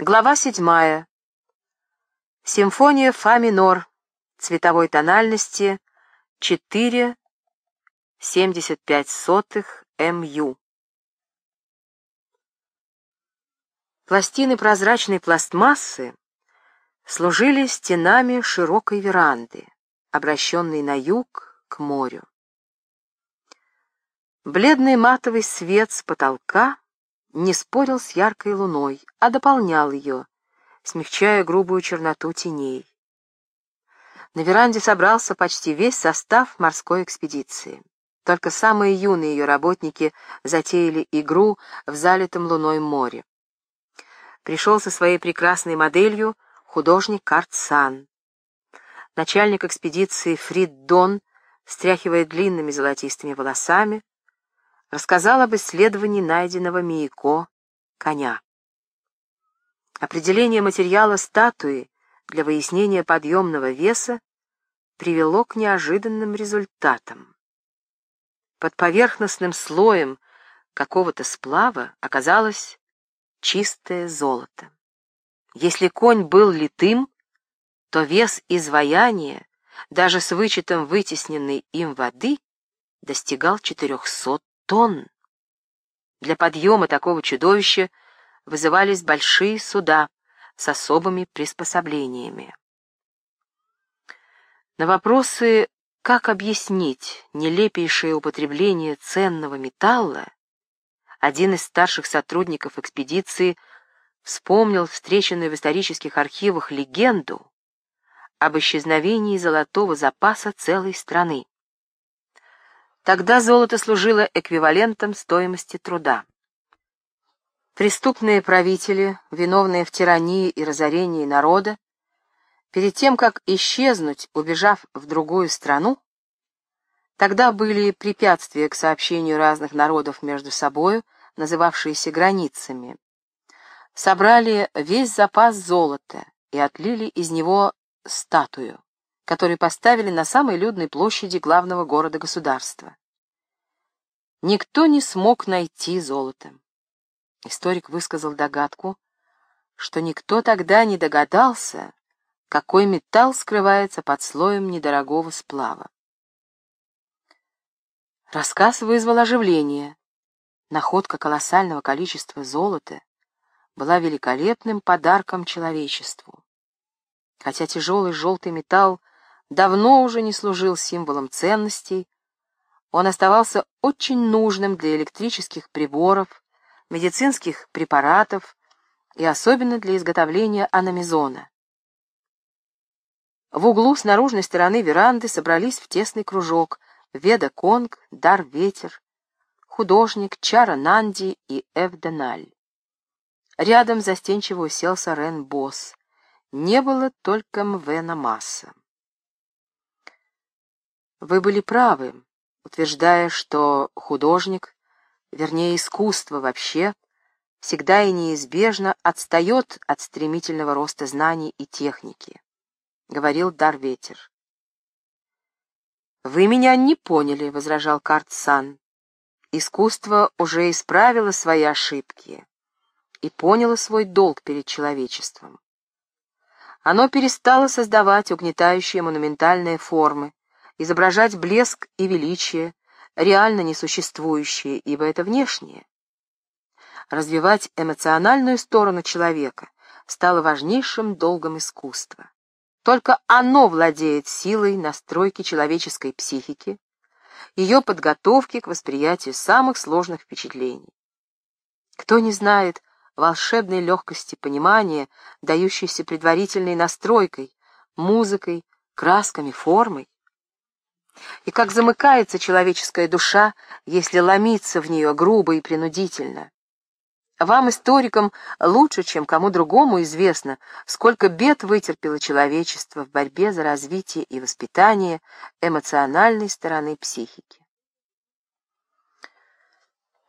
Глава седьмая. Симфония фа минор. Цветовой тональности 4,75 МЮ. Пластины прозрачной пластмассы служили стенами широкой веранды, обращенной на юг к морю. Бледный матовый свет с потолка не спорил с яркой луной, а дополнял ее, смягчая грубую черноту теней. На веранде собрался почти весь состав морской экспедиции. Только самые юные ее работники затеяли игру в залитом луной море. Пришел со своей прекрасной моделью художник Картсан. Начальник экспедиции Фрид Дон, встряхивая длинными золотистыми волосами, рассказал об исследовании найденного Мияко коня. Определение материала статуи для выяснения подъемного веса привело к неожиданным результатам. Под поверхностным слоем какого-то сплава оказалось чистое золото. Если конь был литым, то вес изваяния, даже с вычетом вытесненной им воды, достигал 400 тонн. Для подъема такого чудовища вызывались большие суда с особыми приспособлениями. На вопросы, как объяснить нелепейшее употребление ценного металла, один из старших сотрудников экспедиции вспомнил встреченную в исторических архивах легенду об исчезновении золотого запаса целой страны. Тогда золото служило эквивалентом стоимости труда. Преступные правители, виновные в тирании и разорении народа, перед тем, как исчезнуть, убежав в другую страну, тогда были препятствия к сообщению разных народов между собою, называвшиеся границами, собрали весь запас золота и отлили из него статую который поставили на самой людной площади главного города-государства. Никто не смог найти золото. Историк высказал догадку, что никто тогда не догадался, какой металл скрывается под слоем недорогого сплава. Рассказ вызвал оживление. Находка колоссального количества золота была великолепным подарком человечеству. Хотя тяжелый желтый металл давно уже не служил символом ценностей, он оставался очень нужным для электрических приборов, медицинских препаратов и особенно для изготовления аномизона. В углу с наружной стороны веранды собрались в тесный кружок Веда Конг, Дар Ветер, художник Чара Нанди и Эвденаль. Рядом застенчиво уселся Рен Босс. Не было только Мвена Масса. Вы были правы, утверждая, что художник, вернее искусство вообще, всегда и неизбежно отстает от стремительного роста знаний и техники, — говорил Дарветер. «Вы меня не поняли», — возражал Карт-сан. «Искусство уже исправило свои ошибки и поняло свой долг перед человечеством. Оно перестало создавать угнетающие монументальные формы, изображать блеск и величие, реально несуществующие, ибо это внешнее. Развивать эмоциональную сторону человека стало важнейшим долгом искусства. Только оно владеет силой настройки человеческой психики, ее подготовки к восприятию самых сложных впечатлений. Кто не знает волшебной легкости понимания, дающейся предварительной настройкой, музыкой, красками, формой? И как замыкается человеческая душа, если ломиться в нее грубо и принудительно. Вам, историкам, лучше, чем кому другому известно, сколько бед вытерпело человечество в борьбе за развитие и воспитание эмоциональной стороны психики.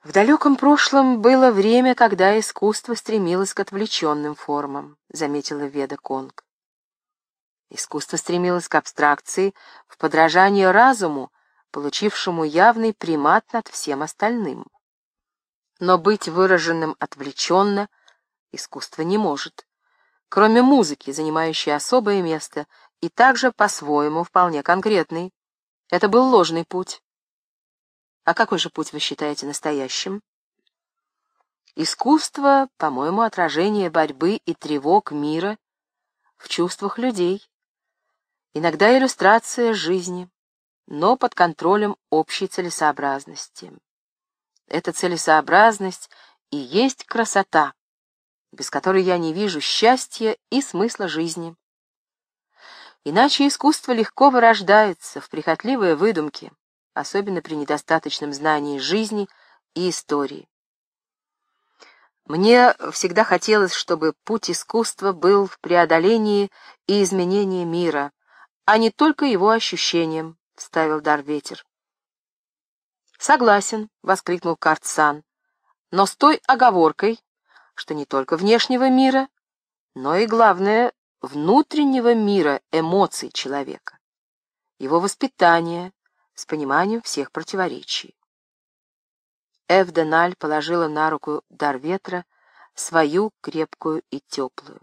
В далеком прошлом было время, когда искусство стремилось к отвлеченным формам, заметила Веда Конг. Искусство стремилось к абстракции в подражании разуму, получившему явный примат над всем остальным. Но быть выраженным отвлеченно Искусство не может. Кроме музыки, занимающей особое место, и также по-своему вполне конкретный. Это был ложный путь. А какой же путь вы считаете настоящим? Искусство, по-моему, отражение борьбы и тревог мира в чувствах людей. Иногда иллюстрация жизни, но под контролем общей целесообразности. Эта целесообразность и есть красота, без которой я не вижу счастья и смысла жизни. Иначе искусство легко вырождается в прихотливые выдумки, особенно при недостаточном знании жизни и истории. Мне всегда хотелось, чтобы путь искусства был в преодолении и изменении мира, а не только его ощущением, — вставил дар ветер. «Согласен», — воскликнул Карцан, — «но с той оговоркой, что не только внешнего мира, но и, главное, внутреннего мира эмоций человека, его воспитания с пониманием всех противоречий. Эвденаль положила на руку дар ветра свою крепкую и теплую.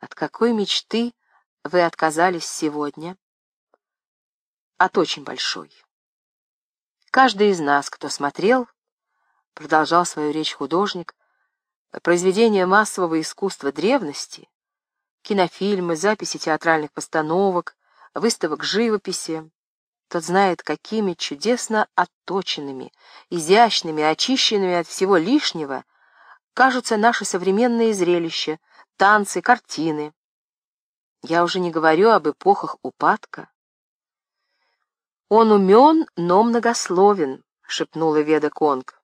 «От какой мечты вы отказались сегодня?» «От очень большой. Каждый из нас, кто смотрел, — продолжал свою речь художник, — произведения массового искусства древности, кинофильмы, записи театральных постановок, выставок живописи, тот знает, какими чудесно отточенными, изящными, очищенными от всего лишнего кажутся наши современные зрелища, танцы, картины. Я уже не говорю об эпохах упадка. «Он умен, но многословен», — шепнула Веда Конг.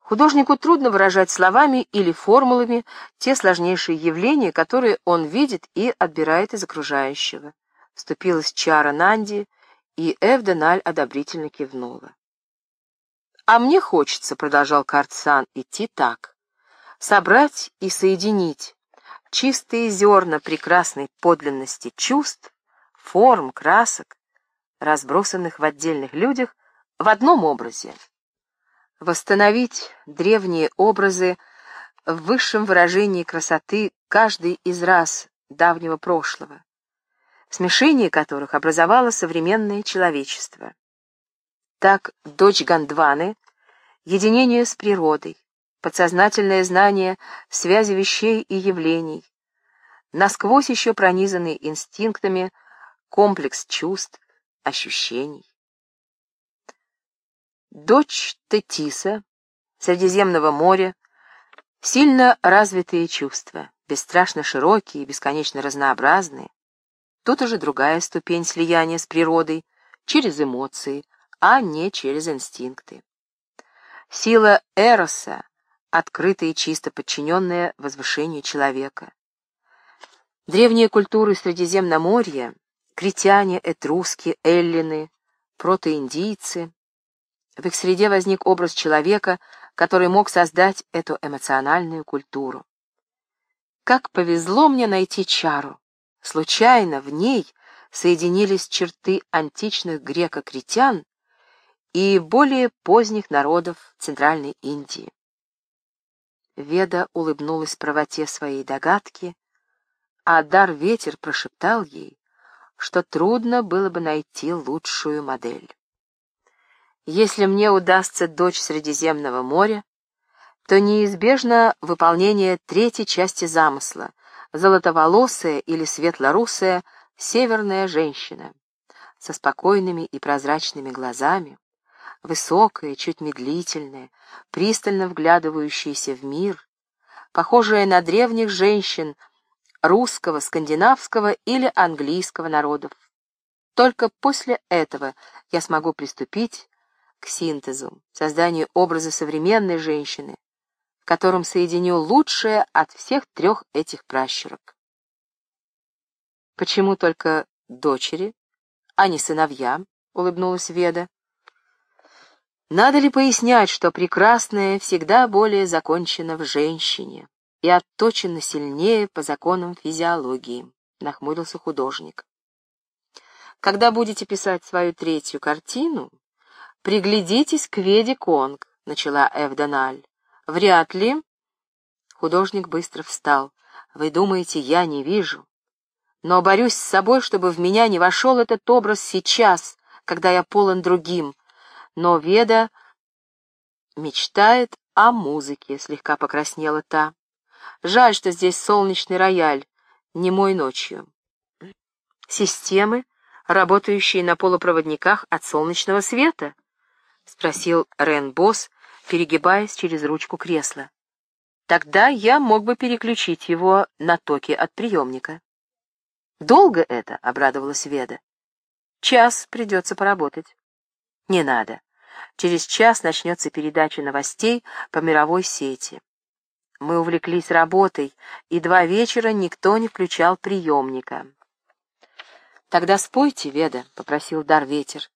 Художнику трудно выражать словами или формулами те сложнейшие явления, которые он видит и отбирает из окружающего вступилась Чара Нанди, и Эвденаль одобрительно кивнула. «А мне хочется», — продолжал Карцан, — «идти так. Собрать и соединить чистые зерна прекрасной подлинности чувств, форм, красок, разбросанных в отдельных людях, в одном образе. Восстановить древние образы в высшем выражении красоты каждый из раз давнего прошлого, смешение которых образовало современное человечество. Так дочь Гондваны — единение с природой, подсознательное знание связи вещей и явлений, насквозь еще пронизанный инстинктами комплекс чувств, ощущений. Дочь Тетиса, Средиземного моря, сильно развитые чувства, бесстрашно широкие и бесконечно разнообразные, Тут уже другая ступень слияния с природой, через эмоции, а не через инстинкты. Сила Эроса, открытая и чисто подчиненная возвышению человека. Древние культуры Средиземноморья, критяне, этруски, эллины, протоиндийцы, в их среде возник образ человека, который мог создать эту эмоциональную культуру. Как повезло мне найти чару, Случайно в ней соединились черты античных греко-критян и более поздних народов Центральной Индии. Веда улыбнулась правоте своей догадки, а дар-ветер прошептал ей, что трудно было бы найти лучшую модель. Если мне удастся дочь Средиземного моря, то неизбежно выполнение третьей части замысла — золотоволосая или светлорусая северная женщина со спокойными и прозрачными глазами, высокая, чуть медлительная, пристально вглядывающаяся в мир, похожая на древних женщин русского, скандинавского или английского народов. Только после этого я смогу приступить к синтезу, созданию образа современной женщины, в котором соединю лучшее от всех трех этих пращурок. «Почему только дочери, а не сыновья?» — улыбнулась Веда. «Надо ли пояснять, что прекрасное всегда более закончено в женщине и отточено сильнее по законам физиологии?» — нахмурился художник. «Когда будете писать свою третью картину, приглядитесь к Веде Конг», — начала Эвдональ. Вряд ли. Художник быстро встал. «Вы думаете, я не вижу? Но борюсь с собой, чтобы в меня не вошел этот образ сейчас, когда я полон другим. Но Веда мечтает о музыке», — слегка покраснела та. «Жаль, что здесь солнечный рояль, не мой ночью». «Системы, работающие на полупроводниках от солнечного света?» — спросил Рен Босс, перегибаясь через ручку кресла. Тогда я мог бы переключить его на токи от приемника. «Долго это?» — обрадовалась Веда. «Час придется поработать». «Не надо. Через час начнется передача новостей по мировой сети. Мы увлеклись работой, и два вечера никто не включал приемника». «Тогда спойте, Веда», — попросил Дар Ветер.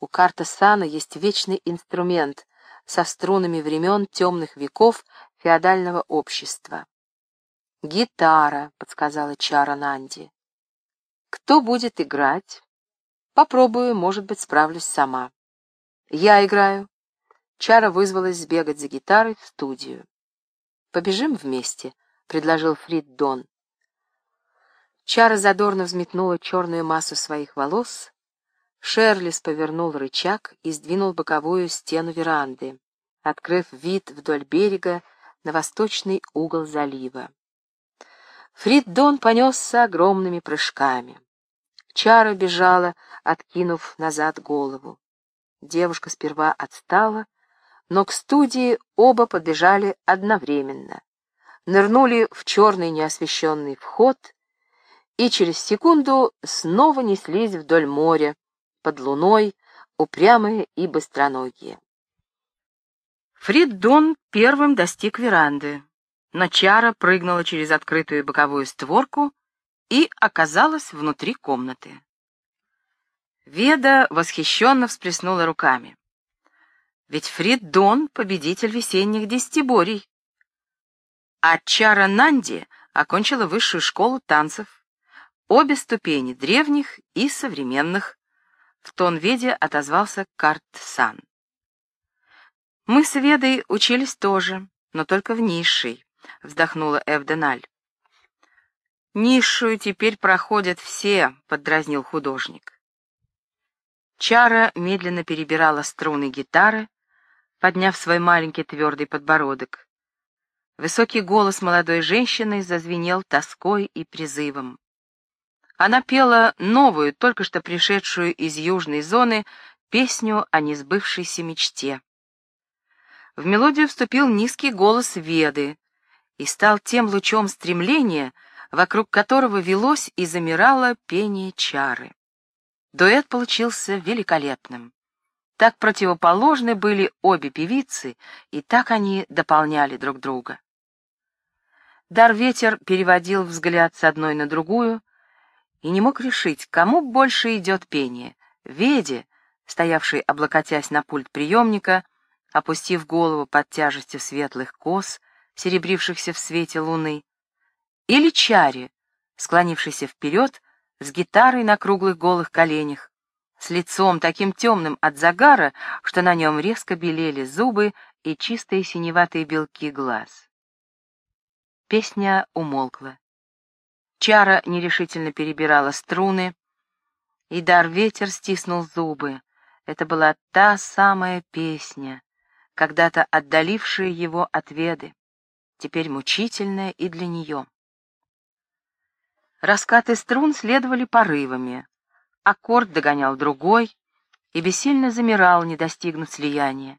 «У карта Сана есть вечный инструмент со струнами времен темных веков феодального общества. «Гитара», — подсказала Чара Нанди. «Кто будет играть?» «Попробую, может быть, справлюсь сама». «Я играю». Чара вызвалась сбегать за гитарой в студию. «Побежим вместе», — предложил Фрид Дон. Чара задорно взметнула черную массу своих волос. Шерлис повернул рычаг и сдвинул боковую стену веранды, открыв вид вдоль берега на восточный угол залива. Фрид-Дон понесся огромными прыжками. Чара бежала, откинув назад голову. Девушка сперва отстала, но к студии оба подбежали одновременно, нырнули в черный неосвещенный вход и через секунду снова неслись вдоль моря, под луной, упрямые и быстроногие. Фрид первым достиг веранды, но Чара прыгнула через открытую боковую створку и оказалась внутри комнаты. Веда восхищенно всплеснула руками. Ведь Фрид победитель весенних десятиборий. А Чара Нанди окончила высшую школу танцев, обе ступени древних и современных. В тон Веде отозвался Карт Сан. «Мы с Ведой учились тоже, но только в низшей», — вздохнула Эвденаль. «Низшую теперь проходят все», — поддразнил художник. Чара медленно перебирала струны гитары, подняв свой маленький твердый подбородок. Высокий голос молодой женщины зазвенел тоской и призывом. Она пела новую, только что пришедшую из южной зоны, песню о несбывшейся мечте. В мелодию вступил низкий голос Веды и стал тем лучом стремления, вокруг которого велось и замирало пение чары. Дуэт получился великолепным. Так противоположны были обе певицы, и так они дополняли друг друга. Дар-ветер переводил взгляд с одной на другую и не мог решить, кому больше идет пение — Веде, стоявшей облокотясь на пульт приемника, опустив голову под тяжестью светлых кос, серебрившихся в свете луны, или Чаре, склонившейся вперед с гитарой на круглых голых коленях, с лицом таким темным от загара, что на нем резко белели зубы и чистые синеватые белки глаз. Песня умолкла. Чара нерешительно перебирала струны, и дар ветер стиснул зубы. Это была та самая песня, когда-то отдалившая его от Веды, теперь мучительная и для нее. Раскаты струн следовали порывами, аккорд догонял другой и бессильно замирал, не достигнув слияния.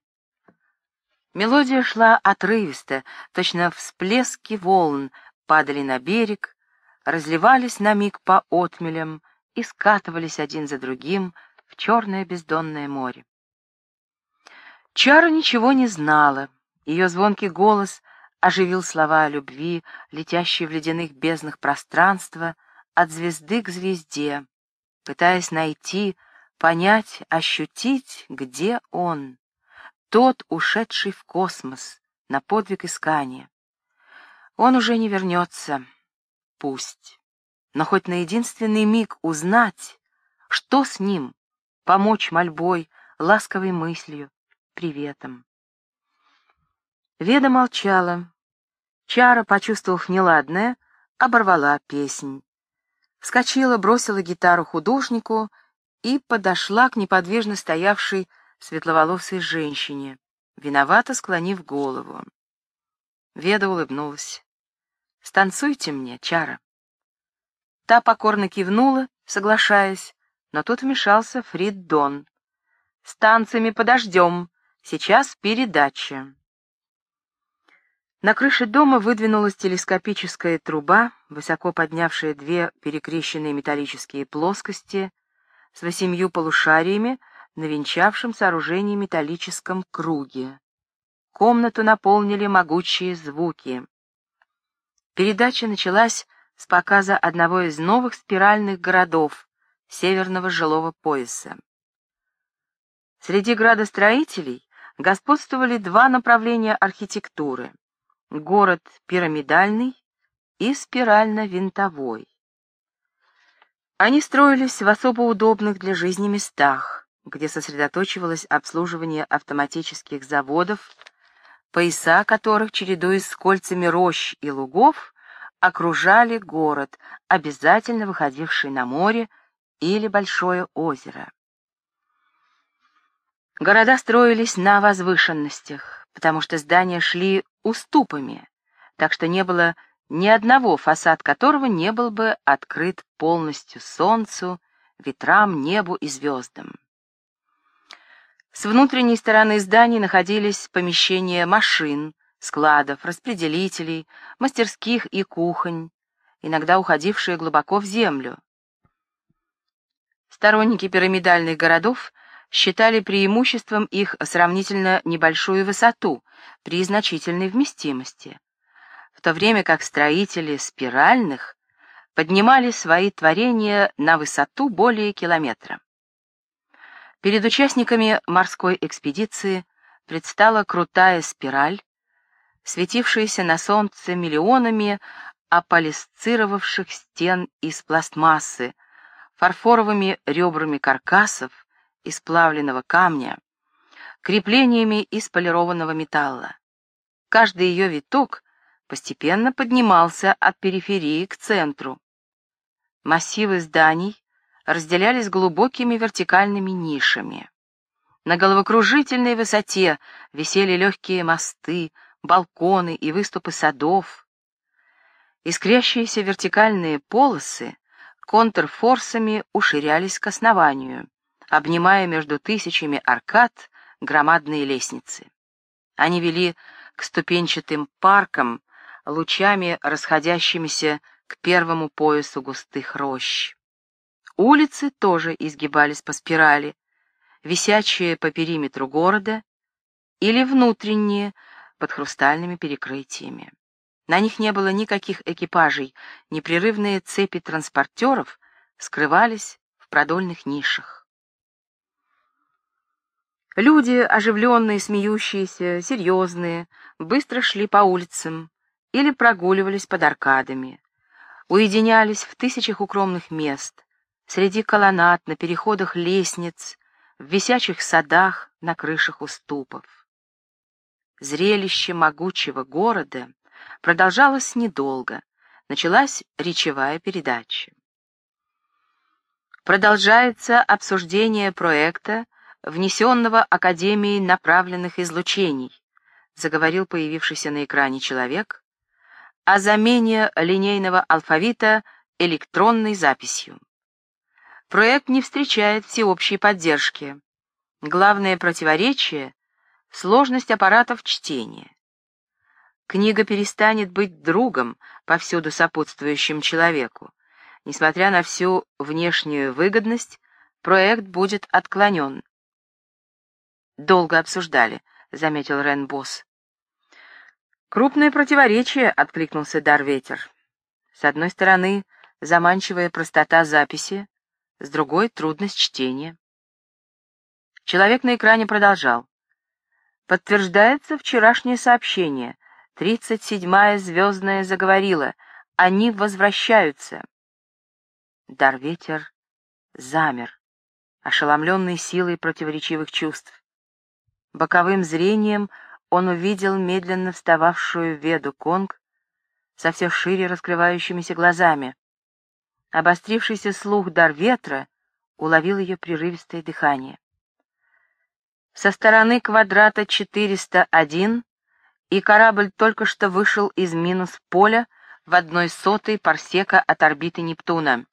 Мелодия шла отрывисто, точно всплески волн падали на берег, разливались на миг по отмелям и скатывались один за другим в черное бездонное море. Чара ничего не знала. Ее звонкий голос оживил слова о любви, летящие в ледяных безднах пространства, от звезды к звезде, пытаясь найти, понять, ощутить, где он, тот, ушедший в космос, на подвиг искания. Он уже не вернется, пусть, но хоть на единственный миг узнать, что с ним, помочь мольбой, ласковой мыслью, приветом. Веда молчала. Чара, почувствовав неладное, оборвала песнь. Вскочила, бросила гитару художнику и подошла к неподвижно стоявшей светловолосой женщине, виновато склонив голову. Веда улыбнулась. «Станцуйте мне, Чара». Та покорно кивнула, соглашаясь, но тут вмешался Фрид Дон. «С танцами подождем, сейчас передача». На крыше дома выдвинулась телескопическая труба, высоко поднявшая две перекрещенные металлические плоскости с восемью полушариями на венчавшем сооружении металлическом круге. Комнату наполнили могучие звуки. Передача началась с показа одного из новых спиральных городов северного жилого пояса. Среди градостроителей господствовали два направления архитектуры город пирамидальный и спирально-винтовой. Они строились в особо удобных для жизни местах, где сосредоточивалось обслуживание автоматических заводов, пояса которых, чередуясь с кольцами рощ и лугов, окружали город, обязательно выходивший на море или большое озеро. Города строились на возвышенностях, потому что здания шли уступами, так что не было ни одного, фасад которого не был бы открыт полностью солнцу, ветрам, небу и звездам. С внутренней стороны зданий находились помещения машин, складов, распределителей, мастерских и кухонь, иногда уходившие глубоко в землю. Сторонники пирамидальных городов считали преимуществом их сравнительно небольшую высоту при значительной вместимости, в то время как строители спиральных поднимали свои творения на высоту более километра. Перед участниками морской экспедиции предстала крутая спираль, светившаяся на солнце миллионами аполисцировавших стен из пластмассы, фарфоровыми ребрами каркасов, из плавленного камня, креплениями из полированного металла. Каждый ее виток постепенно поднимался от периферии к центру. Массивы зданий разделялись глубокими вертикальными нишами. На головокружительной высоте висели легкие мосты, балконы и выступы садов. Искрящиеся вертикальные полосы контрфорсами уширялись к основанию обнимая между тысячами аркад громадные лестницы. Они вели к ступенчатым паркам, лучами расходящимися к первому поясу густых рощ. Улицы тоже изгибались по спирали, висячие по периметру города или внутренние под хрустальными перекрытиями. На них не было никаких экипажей, непрерывные цепи транспортеров скрывались в продольных нишах. Люди, оживленные, смеющиеся, серьезные, быстро шли по улицам или прогуливались под аркадами, уединялись в тысячах укромных мест, среди колоннад, на переходах лестниц, в висячих садах, на крышах уступов. Зрелище могучего города продолжалось недолго, началась речевая передача. Продолжается обсуждение проекта внесенного Академией направленных излучений, заговорил появившийся на экране человек, о замене линейного алфавита электронной записью. Проект не встречает всеобщей поддержки. Главное противоречие — сложность аппаратов чтения. Книга перестанет быть другом, повсюду сопутствующим человеку. Несмотря на всю внешнюю выгодность, проект будет отклонен. Долго обсуждали, — заметил Рен Босс. Крупное противоречие, — откликнулся Дарветер. С одной стороны, заманчивая простота записи, с другой — трудность чтения. Человек на экране продолжал. Подтверждается вчерашнее сообщение. Тридцать седьмая звездная заговорила. Они возвращаются. Дарветер замер, ошеломленный силой противоречивых чувств. Боковым зрением он увидел медленно встававшую Веду Конг, со все шире раскрывающимися глазами. Обострившийся слух дар ветра уловил ее прерывистое дыхание. Со стороны квадрата 401 и корабль только что вышел из минус поля в одной сотой парсека от орбиты Нептуна.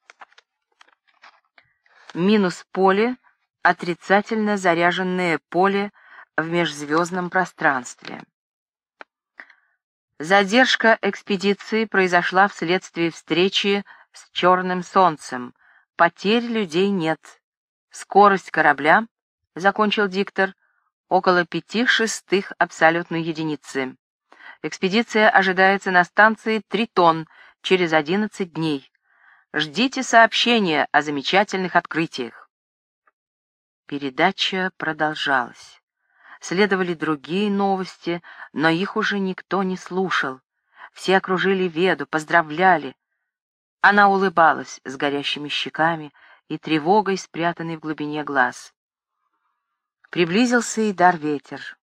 Минус поле — отрицательно заряженное поле в межзвездном пространстве. Задержка экспедиции произошла вследствие встречи с черным солнцем. Потерь людей нет. Скорость корабля, — закончил диктор, — около пяти шестых абсолютной единицы. Экспедиция ожидается на станции Тритон через одиннадцать дней. Ждите сообщения о замечательных открытиях. Передача продолжалась. Следовали другие новости, но их уже никто не слушал. Все окружили Веду, поздравляли. Она улыбалась с горящими щеками и тревогой, спрятанной в глубине глаз. Приблизился и дар ветер.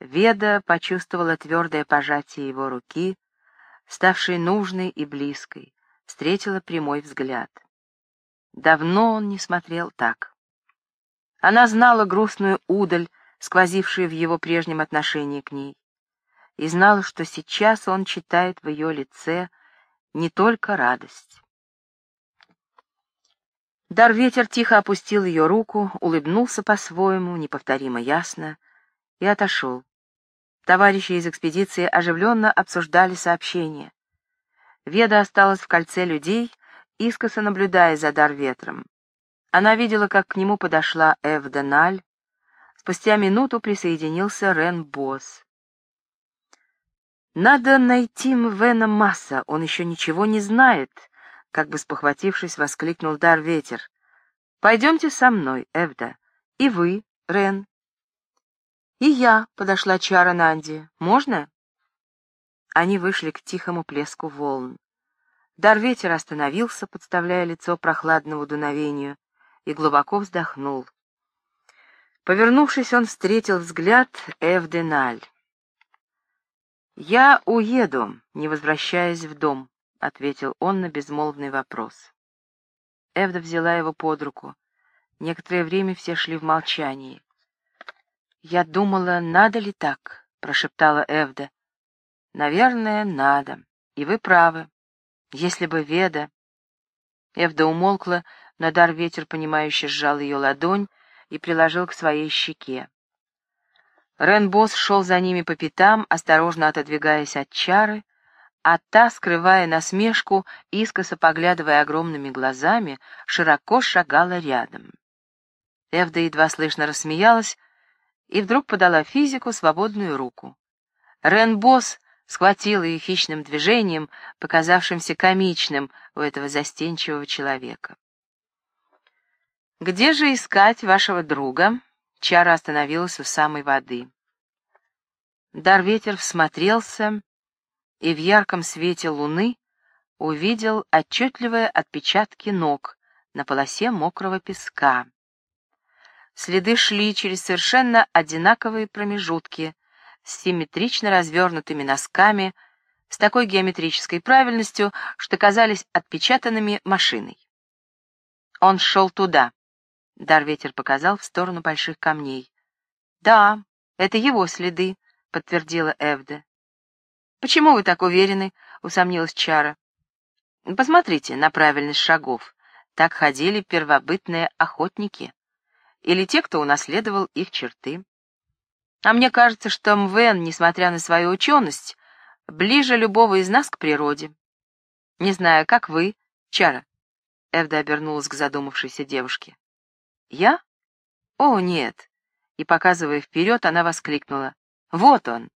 Веда почувствовала твердое пожатие его руки, ставшей нужной и близкой, встретила прямой взгляд. Давно он не смотрел так. Она знала грустную удаль, сквозившую в его прежнем отношении к ней, и знала, что сейчас он читает в ее лице не только радость. Дар-ветер тихо опустил ее руку, улыбнулся по-своему, неповторимо ясно, и отошел. Товарищи из экспедиции оживленно обсуждали сообщение. Веда осталась в кольце людей, искоса наблюдая за дар-ветром. Она видела, как к нему подошла Эв Деналь, Спустя минуту присоединился Рен Босс. «Надо найти Мвена Масса, он еще ничего не знает», — как бы спохватившись, воскликнул Дар Ветер. «Пойдемте со мной, Эвда. И вы, Рен». «И я», — подошла Чара Нанди. «Можно?» Они вышли к тихому плеску волн. Дар Ветер остановился, подставляя лицо прохладному дуновению, и глубоко вздохнул. Повернувшись, он встретил взгляд Эвденаль. «Я уеду, не возвращаясь в дом», — ответил он на безмолвный вопрос. Эвда взяла его под руку. Некоторое время все шли в молчании. «Я думала, надо ли так?» — прошептала Эвда. «Наверное, надо. И вы правы. Если бы Веда...» Эвда умолкла, но дар ветер, понимающе сжал ее ладонь, и приложил к своей щеке. Ренбос шел за ними по пятам, осторожно отодвигаясь от чары, а та, скрывая насмешку, искоса поглядывая огромными глазами, широко шагала рядом. Эвда едва слышно рассмеялась и вдруг подала физику свободную руку. Ренбос схватил ее хищным движением, показавшимся комичным у этого застенчивого человека. «Где же искать вашего друга?» Чара остановилась у самой воды. Дарветер всмотрелся и в ярком свете луны увидел отчетливые отпечатки ног на полосе мокрого песка. Следы шли через совершенно одинаковые промежутки с симметрично развернутыми носками, с такой геометрической правильностью, что казались отпечатанными машиной. Он шел туда. Дарветер показал в сторону больших камней. «Да, это его следы», — подтвердила Эвда. «Почему вы так уверены?» — усомнилась Чара. «Посмотрите на правильность шагов. Так ходили первобытные охотники. Или те, кто унаследовал их черты. А мне кажется, что Мвен, несмотря на свою ученость, ближе любого из нас к природе. Не знаю, как вы, Чара?» Эвда обернулась к задумавшейся девушке. «Я? О, нет!» И, показывая вперед, она воскликнула. «Вот он!»